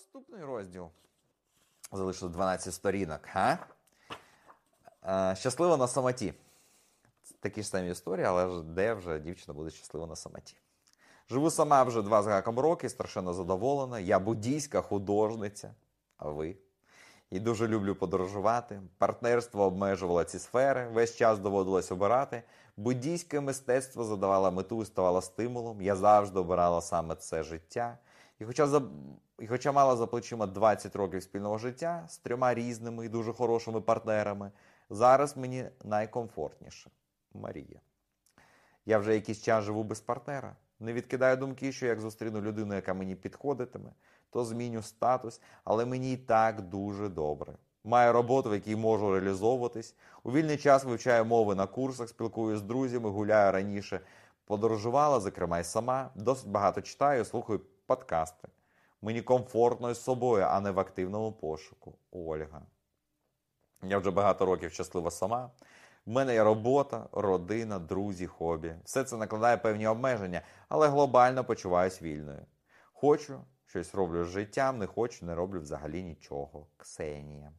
Наступний розділ. Залишилось 12 сторінок. Га? Е, Щаслива на самоті. Такі ж самі історії, але де вже дівчина буде щаслива на самоті. Живу сама вже два з гаком роки, страшенно задоволена. Я буддійська художниця. А ви? І дуже люблю подорожувати. Партнерство обмежувало ці сфери, весь час доводилось обирати. Буддійське мистецтво задавало мету і ставало стимулом. Я завжди обирала саме це життя. І хоча, за... і хоча мала за плечима 20 років спільного життя з трьома різними і дуже хорошими партнерами, зараз мені найкомфортніше. Марія. Я вже якийсь час живу без партнера. Не відкидаю думки, що як зустріну людину, яка мені підходитиме, то зміню статус, але мені і так дуже добре. Маю роботу, в якій можу реалізовуватись. У вільний час вивчаю мови на курсах, спілкуюся з друзями, гуляю раніше. Подорожувала, зокрема, й сама. Досить багато читаю, слухаю подкасти. Мені комфортно з собою, а не в активному пошуку. Ольга. Я вже багато років щаслива сама. В мене є робота, родина, друзі, хобі. Все це накладає певні обмеження, але глобально почуваюсь вільною. Хочу, щось роблю з життям, не хочу, не роблю взагалі нічого. Ксенія.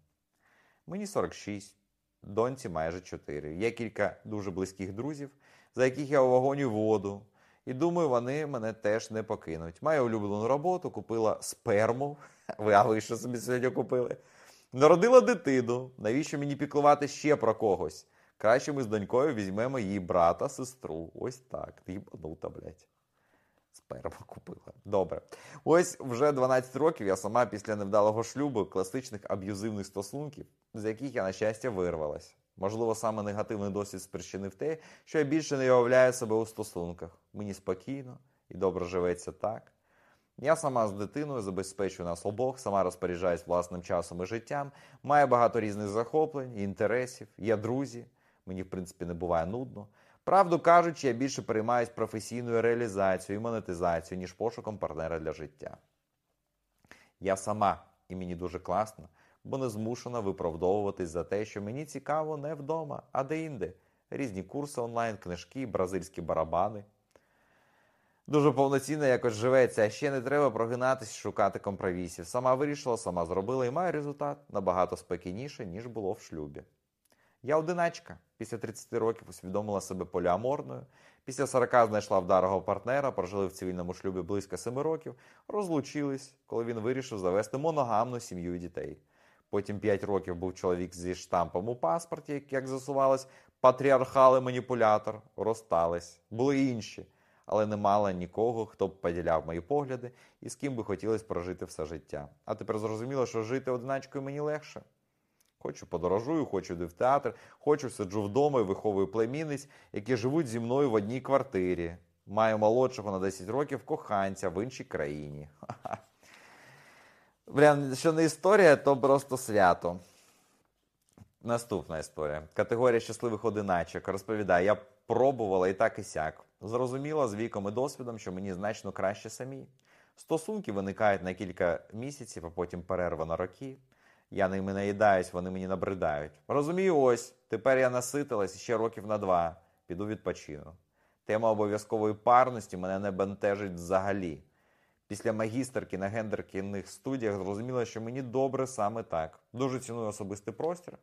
Мені 46, доньці майже 4. Є кілька дуже близьких друзів, за яких я вагоні воду. І думаю, вони мене теж не покинуть. Маю улюблену роботу, купила сперму. Ви, а ви що собі сьогодні купили? Народила дитину. Навіщо мені піклувати ще про когось? Краще ми з донькою візьмемо її брата, сестру. Ось так. Ти їбанута, блядь. Сперма купила. Добре. Ось вже 12 років я сама після невдалого шлюбу, класичних аб'юзивних стосунків, з яких я, на щастя, вирвалась. Можливо, саме негативний досвід спричинив те, що я більше не уявляю себе у стосунках. Мені спокійно і добре живеться так. Я сама з дитиною забезпечую нас обох, сама розпоряджаюсь власним часом і життям, маю багато різних захоплень і інтересів, є друзі. Мені, в принципі, не буває нудно. Правду кажучи, я більше переймаюсь професійною реалізацією і монетизацією, ніж пошуком партнера для життя. Я сама, і мені дуже класно, бо не змушена виправдовуватись за те, що мені цікаво не вдома, а де-інде. Різні курси онлайн, книжки, бразильські барабани. Дуже повноцінно якось живеться, а ще не треба прогинатись, шукати компромісів. Сама вирішила, сама зробила і маю результат набагато спокійніше, ніж було в шлюбі. Я одиначка. Після 30 років усвідомила себе поліаморною. Після 40 знайшла вдарого партнера, прожили в цивільному шлюбі близько 7 років, розлучились, коли він вирішив завести моногамну сім'ю і дітей. Потім 5 років був чоловік зі штампом у паспорті, як з'ясувалось, патріархали маніпулятор, розстались. Були інші, але не мала нікого, хто б поділяв мої погляди і з ким би хотілося прожити все життя. А тепер зрозуміло, що жити одиначкою мені легше. Хочу подорожую, хочу йду в театр, хочу сиджу вдома і виховую племінниць, які живуть зі мною в одній квартирі. Маю молодшого на 10 років коханця в іншій країні. Блін, що не історія, то просто свято. Наступна історія. Категорія щасливих одиначок. Розповідає, я пробувала і так і сяк. Зрозуміла з віком і досвідом, що мені значно краще самі. Стосунки виникають на кілька місяців, а потім перерва на роки. Я ними наїдаюсь, вони мені набридають. Розумію, ось, тепер я наситилась ще років на два, піду відпочину. Тема обов'язкової парності мене не бентежить взагалі. Після магістерки на гендеркінних студіях зрозуміла, що мені добре саме так. Дуже ціную особистий простір.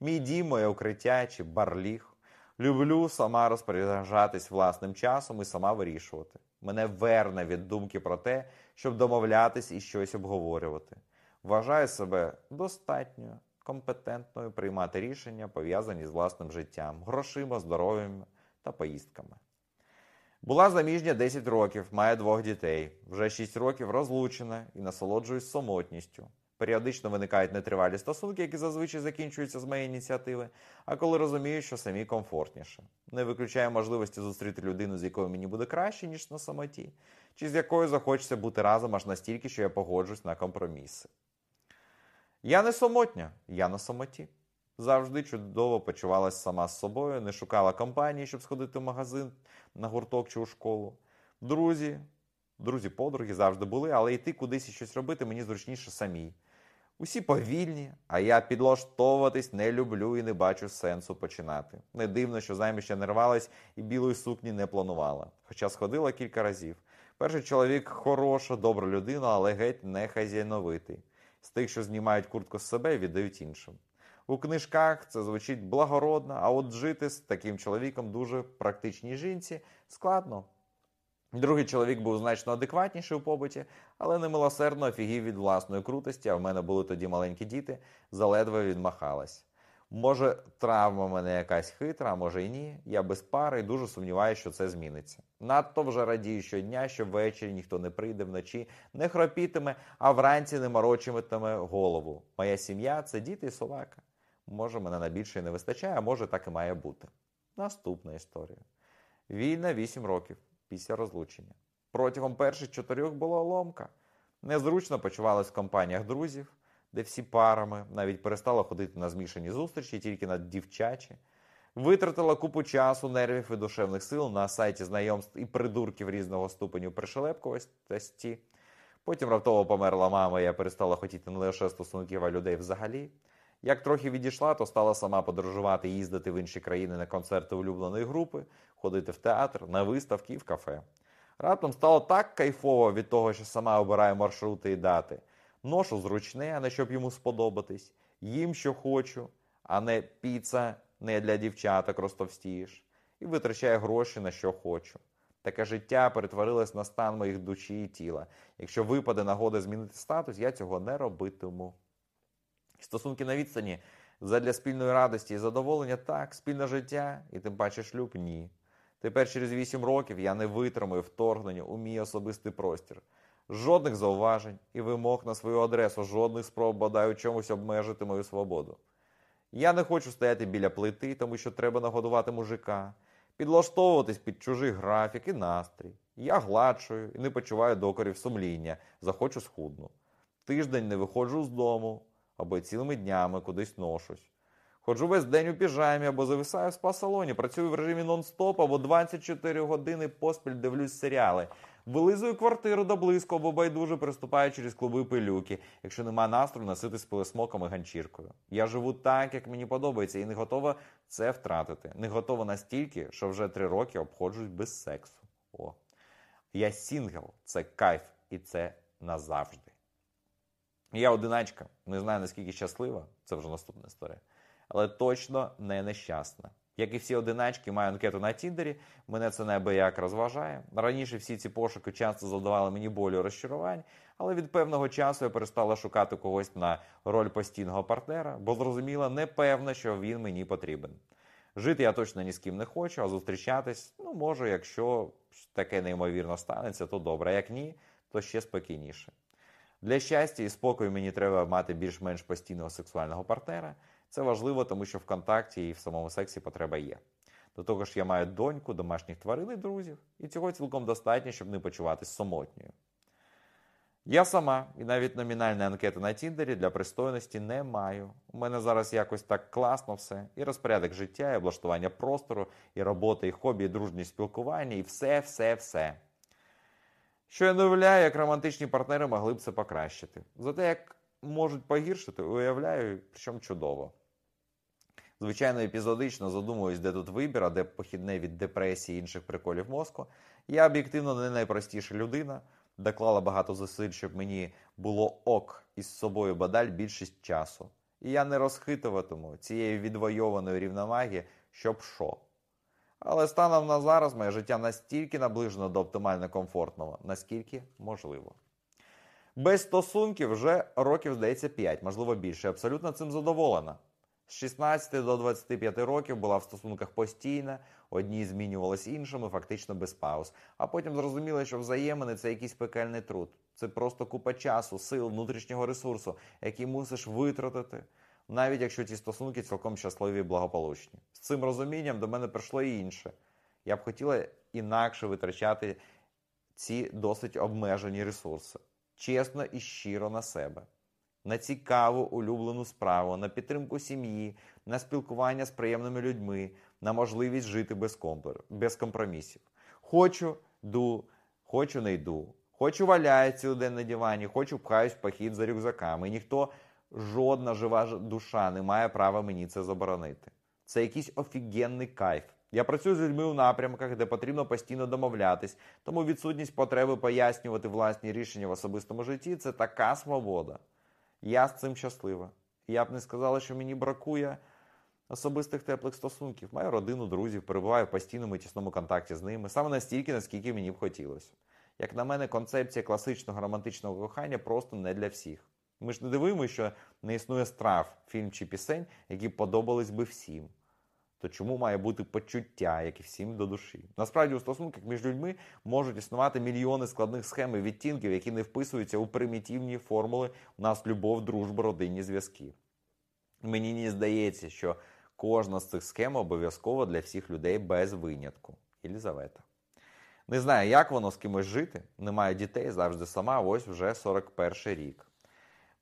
Мій дім, моє укриття чи барліг. Люблю сама розпоряджатись власним часом і сама вирішувати. Мене верне від думки про те, щоб домовлятись і щось обговорювати. Вважаю себе достатньо компетентною приймати рішення, пов'язані з власним життям, грошима, здоров'ям та поїздками. Була заміжня 10 років, має двох дітей. Вже 6 років розлучена і насолоджуюсь самотністю. Періодично виникають нетривалі стосунки, які зазвичай закінчуються з моєї ініціативи, а коли розумію, що самі комфортніше. Не виключаю можливості зустріти людину, з якою мені буде краще, ніж на самоті, чи з якою захочеться бути разом аж настільки, що я погоджусь на компроміси. Я не самотня, я на самоті. Завжди чудово почувалася сама з собою, не шукала компанії, щоб сходити в магазин на гурток чи у школу. Друзі, друзі-подруги завжди були, але йти кудись і щось робити мені зручніше самій. Усі повільні, а я підлаштовуватись не люблю і не бачу сенсу починати. Не дивно, що заміж не рвалась і білої сукні не планувала. Хоча сходила кілька разів. Перший чоловік хороша, добра людина, але геть не хазяйновитий. З тих, що знімають куртку з себе віддають іншим. У книжках це звучить благородно, а от жити з таким чоловіком дуже практичній жінці складно. Другий чоловік був значно адекватніший у побуті, але немилосердно офігів від власної крутості, а в мене були тоді маленькі діти, заледве відмахалась. Може, травма мене якась хитра, а може й ні. Я без пари і дуже сумніваюся, що це зміниться. Надто вже радію щодня, що ввечері ніхто не прийде вночі, не хропітиме, а вранці не морочитиме голову. Моя сім'я це діти і собака. Може, мене на більше не вистачає, а може так і має бути. Наступна історія. Війна 8 років після розлучення. Протягом перших чотирьох була ломка. Незручно почувалась в компаніях друзів, де всі парами, навіть перестала ходити на змішані зустрічі тільки на дівчачі. Витратила купу часу, нервів і душевних сил на сайті знайомств і придурків різного ступеню пришелепковості. Потім раптово померла мама, і я перестала хотіти не лише стосунків, а людей взагалі. Як трохи відійшла, то стала сама подорожувати, їздити в інші країни на концерти улюбленої групи, ходити в театр, на виставки і в кафе. Раптом стало так кайфово від того, що сама обираю маршрути і дати. Ношу зручне, а не щоб йому сподобатись, їм, що хочу, а не піца не для дівчаток розтовстієш, і витрачаю гроші на що хочу. Таке життя перетворилось на стан моїх душі і тіла. Якщо випаде нагода змінити статус, я цього не робитиму. Стосунки на відстані задля спільної радості і задоволення так, спільне життя, і тим паче шлюб ні. Тепер через 8 років я не витримую вторгнення у мій особистий простір. Жодних зауважень і вимог на свою адресу, жодних спроб бодай у чомусь обмежити мою свободу. Я не хочу стояти біля плити, тому що треба нагодувати мужика, підлаштовуватись під чужий графік і настрій. Я гладшую і не почуваю докорів сумління, захочу схудну. Тиждень не виходжу з дому або цілими днями кудись ношусь. Ходжу весь день у піжамі або зависаю в спа-салоні, працюю в режимі нон-стоп або 24 години поспіль дивлюсь серіали. Вилизую квартиру до близько або байдуже приступаю через клуби пилюки, якщо нема настрою носити з пилисмоком і ганчіркою. Я живу так, як мені подобається, і не готова це втратити. Не готова настільки, що вже три роки обходжусь без сексу. О. Я сінгл, це кайф, і це назавжди. Я одиначка, не знаю наскільки щаслива, це вже наступна історія, але точно не нещасна. Як і всі одиначки, маю анкету на Тіндері, мене це неабияк розважає. Раніше всі ці пошуки часто завдавали мені болю розчарувань, але від певного часу я перестала шукати когось на роль постійного партнера, бо зрозуміла, непевно, що він мені потрібен. Жити я точно ні з ким не хочу, а зустрічатись, ну, може, якщо таке неймовірно станеться, то добре. Як ні, то ще спокійніше. Для щастя і спокою мені треба мати більш-менш постійного сексуального партнера. Це важливо, тому що в контакті і в самому сексі потреба є. До того ж, я маю доньку, домашніх тварин і друзів, і цього цілком достатньо, щоб не почуватись самотньою. Я сама і навіть номінальної анкети на Тіндері для пристойності не маю. У мене зараз якось так класно все. І розпорядок життя, і облаштування простору, і робота, і хобі, і дружні спілкування, і все, все, все. Що я не уявляю, як романтичні партнери могли б це покращити. Зате як можуть погіршити, уявляю, причому чудово. Звичайно, епізодично задумуюсь, де тут вибір, а де похідне від депресії і інших приколів мозку. Я об'єктивно не найпростіша людина, доклала багато зусиль, щоб мені було ок із собою бадаль більшість часу. І я не розхитуватиму цієї відвойованої рівноваги, щоб що. Але станом на зараз моє життя настільки наближено до оптимально комфортного, наскільки можливо. Без стосунків вже років, здається, 5, можливо більше. Абсолютно цим задоволена. З 16 до 25 років була в стосунках постійна, одні змінювалися іншими, фактично без пауз. А потім зрозуміла, що взаємини це якийсь пекельний труд. Це просто купа часу, сил, внутрішнього ресурсу, який мусиш витратити, навіть якщо ці стосунки цілком щасливі і благополучні. З цим розумінням до мене прийшло і інше. Я б хотіла інакше витрачати ці досить обмежені ресурси, чесно і щиро на себе на цікаву улюблену справу, на підтримку сім'ї, на спілкування з приємними людьми, на можливість жити без, без компромісів. Хочу ду, хочу не йду. Хочу валяю цілий день на дивані, хочу пхаюсь в похід за рюкзаками. Ніхто, жодна жива душа не має права мені це заборонити. Це якийсь офігенний кайф. Я працюю з людьми у напрямках, де потрібно постійно домовлятись, тому відсутність потреби пояснювати власні рішення в особистому житті це така свобода. Я з цим щаслива. Я б не сказала, що мені бракує особистих теплих стосунків. Маю родину, друзів, перебуваю в постійному і тісному контакті з ними, саме настільки, наскільки мені б хотілося. Як на мене, концепція класичного романтичного кохання просто не для всіх. Ми ж не дивимося, що не існує страв, фільм чи пісень, які подобались би всім. То чому має бути почуття, як і всім до душі? Насправді у стосунках між людьми можуть існувати мільйони складних схем і відтінків, які не вписуються у примітивні формули у нас любов, дружба, родинні зв'язки. Мені не здається, що кожна з цих схем обов'язкова для всіх людей без винятку. Єлізавета. Не знаю, як воно з кимось жити. Не маю дітей, завжди сама, ось вже 41 рік.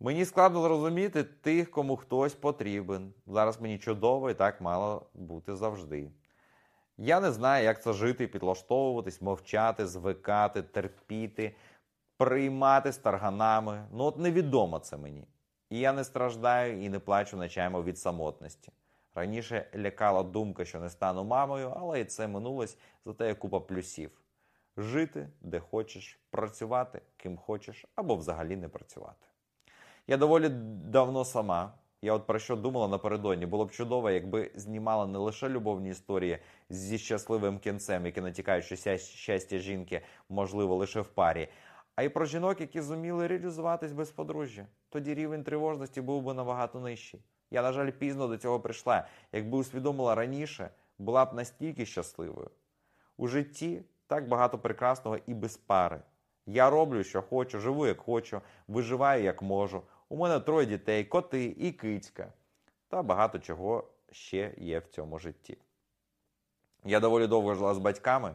Мені складно зрозуміти тих, кому хтось потрібен. Зараз мені чудово і так мало бути завжди. Я не знаю, як це жити, підлаштовуватись, мовчати, звикати, терпіти, приймати з тарганами. Ну, от невідомо це мені. І я не страждаю і не плачу ночами від самотності. Раніше лякала думка, що не стану мамою, але і це минулось, зате є купа плюсів: жити де хочеш, працювати ким хочеш, або взагалі не працювати. Я доволі давно сама. Я от про що думала напередодні. Було б чудово, якби знімала не лише любовні історії зі щасливим кінцем, які натякають, що щастя жінки можливо лише в парі, а й про жінок, які зуміли реалізуватись без подружжя. Тоді рівень тривожності був би набагато нижчий. Я, на жаль, пізно до цього прийшла. Якби усвідомила раніше, була б настільки щасливою. У житті так багато прекрасного і без пари. Я роблю, що хочу, живу, як хочу, виживаю, як можу. У мене троє дітей, коти і кицька. Та багато чого ще є в цьому житті. Я доволі довго жила з батьками.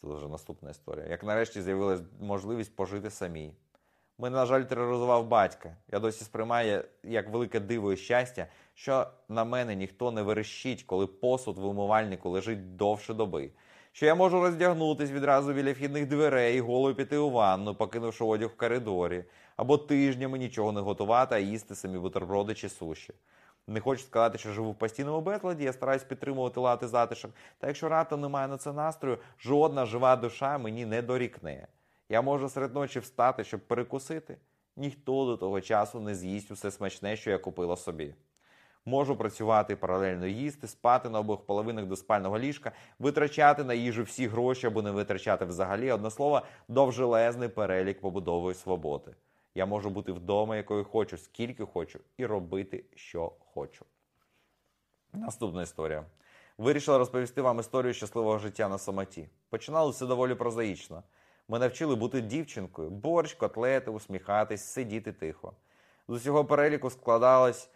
Це вже наступна історія. Як нарешті з'явилась можливість пожити самій. Мене, на жаль, тероризував батька. Я досі сприймаю як велике диво і щастя, що на мене ніхто не верещить, коли посуд в умивальнику лежить довше доби. Що я можу роздягнутись відразу біля вхідних дверей і голою піти у ванну, покинувши одяг в коридорі, або тижнями нічого не готувати, а їсти самі бутерброди чи суші. Не хочу сказати, що живу в постійному безладі, я стараюсь підтримувати лад і затишок. Та якщо раптом немає на це настрою, жодна жива душа мені не дорікне. Я можу серед ночі встати, щоб перекусити. Ніхто до того часу не з'їсть усе смачне, що я купила собі. Можу працювати паралельно їсти, спати на обох половинах до спального ліжка, витрачати на їжу всі гроші або не витрачати взагалі. Одне слово, довжелезний перелік побудової свободи. Я можу бути вдома, якою хочу, скільки хочу, і робити, що хочу. Наступна історія. Вирішила розповісти вам історію щасливого життя на самоті. Починали все доволі прозаїчно. Мене вчили бути дівчинкою, борщ, котлети, усміхатись, сидіти тихо. З усього переліку складалось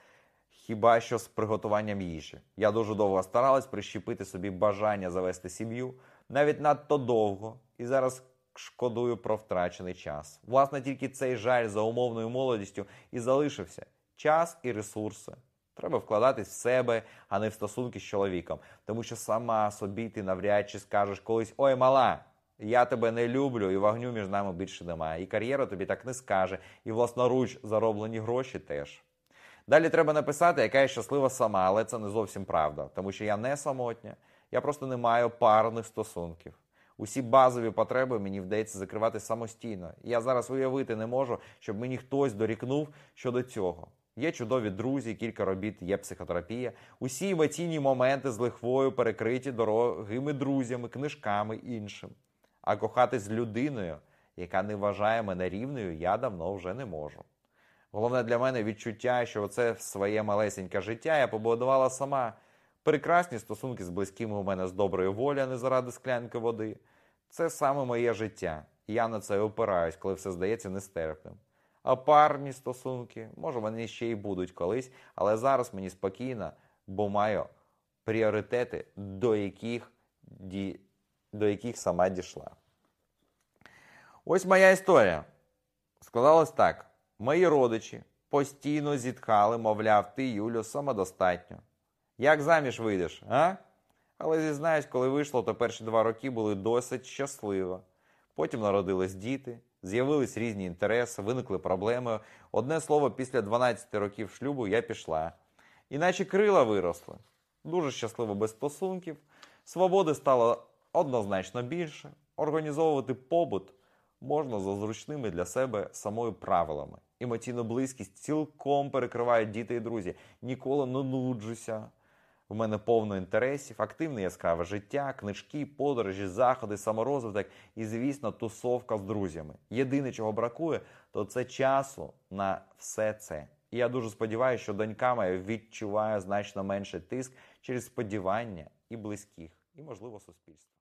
хіба що з приготуванням їжі. Я дуже довго старалась прищепити собі бажання завести сім'ю, навіть надто довго, і зараз шкодую про втрачений час. Власне, тільки цей жаль за умовною молодістю і залишився час і ресурси. Треба вкладатись в себе, а не в стосунки з чоловіком. Тому що сама собі ти навряд чи скажеш колись Ой, мала, я тебе не люблю, і вогню між нами більше немає. І кар'єра тобі так не скаже, і власноруч зароблені гроші теж. Далі треба написати, яка я щаслива сама, але це не зовсім правда, тому що я не самотня, я просто не маю парних стосунків. Усі базові потреби мені вдається закривати самостійно. І я зараз уявити не можу, щоб мені хтось дорікнув щодо цього. Є чудові друзі, кілька робіт, є психотерапія. Усі емоційні моменти з лихвою перекриті дорогими друзями, книжками іншим. А кохати з людиною, яка не вважає мене рівною, я давно вже не можу. Головне для мене відчуття, що це своє малесеньке життя я побудувала сама. Прекрасні стосунки з близькими у мене з доброї волі, а не заради склянки води. Це саме моє життя. Я на це опираюсь, коли все здається нестерпним. А парні стосунки, може, вони ще й будуть колись, але зараз мені спокійно, бо маю пріоритети, до яких, ді... до яких сама дійшла. Ось моя історія. Складалось так: мої родичі постійно зітхали, мовляв, ти, Юлю, самодостатньо. Як заміж вийдеш, а? Але зізнаюсь, коли вийшло, то перші два роки були досить щасливо. Потім народились діти, з'явились різні інтереси, виникли проблеми. Одне слово, після 12 років шлюбу я пішла. Іначе крила виросли. Дуже щасливо без стосунків. Свободи стало однозначно більше. Організовувати побут можна за зручними для себе самою правилами. Емоційну близькість цілком перекривають діти і друзі. Ніколи не нуджуся. В мене повно інтересів, активне яскраве життя, книжки, подорожі, заходи, саморозвиток і, звісно, тусовка з друзями. Єдине, чого бракує, то це часу на все це. І я дуже сподіваюся, що донька моя відчуває значно менший тиск через сподівання і близьких, і, можливо, суспільство.